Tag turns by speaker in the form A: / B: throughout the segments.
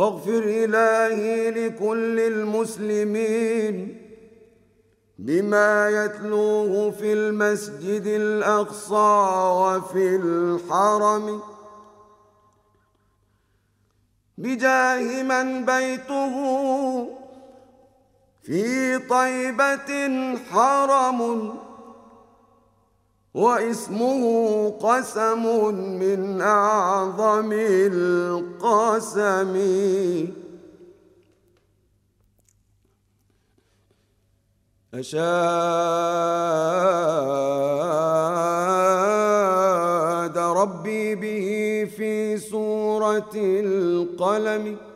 A: واغفر إلهي لكل المسلمين بما يتلوه في المسجد الأقصى وفي الحرم. بجاه من بيته في طيبة حرم. وإسمه قسم من أعظم القسم. أشاد ربي به في سورة القلم.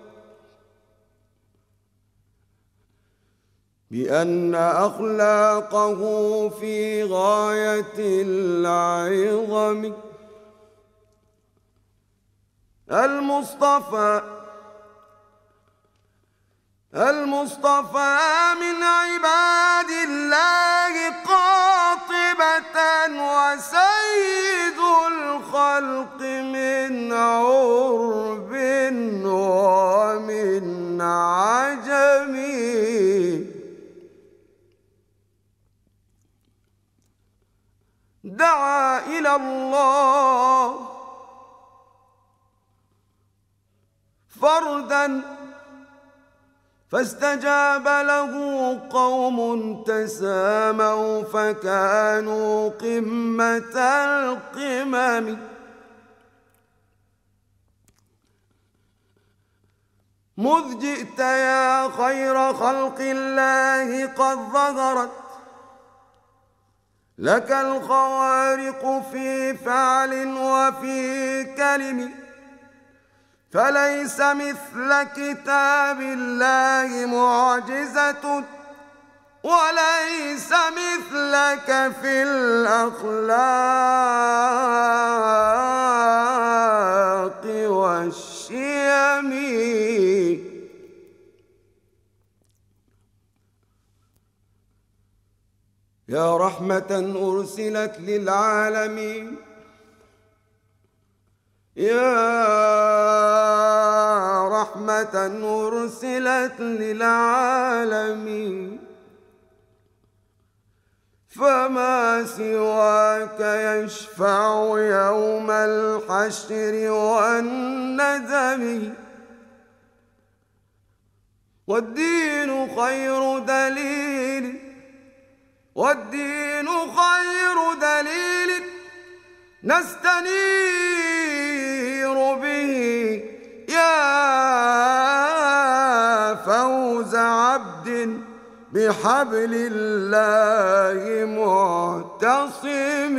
A: بأن أخلاقه في غاية العظم. المصطفى المصطفى من عباد الله قاطبة وسيد دعا إلى الله فردا فاستجاب له قوم تساموا فكانوا قمة القمم. مذ جئت يا خير خلق الله قد ظهرت لك الخوارق في فعل وفي كلم فليس مثل كتاب الله معجزة وليس مثلك في الأخلاق والشيم. يا رحمة أرسلت للعالمين. يا رحمة أرسلت للعالمين. فما سواك يشفع يوم الحشر والندم والدين خير دليل والدين خير دليل نستنير به. يا فوز عبد بحبل الله معتصم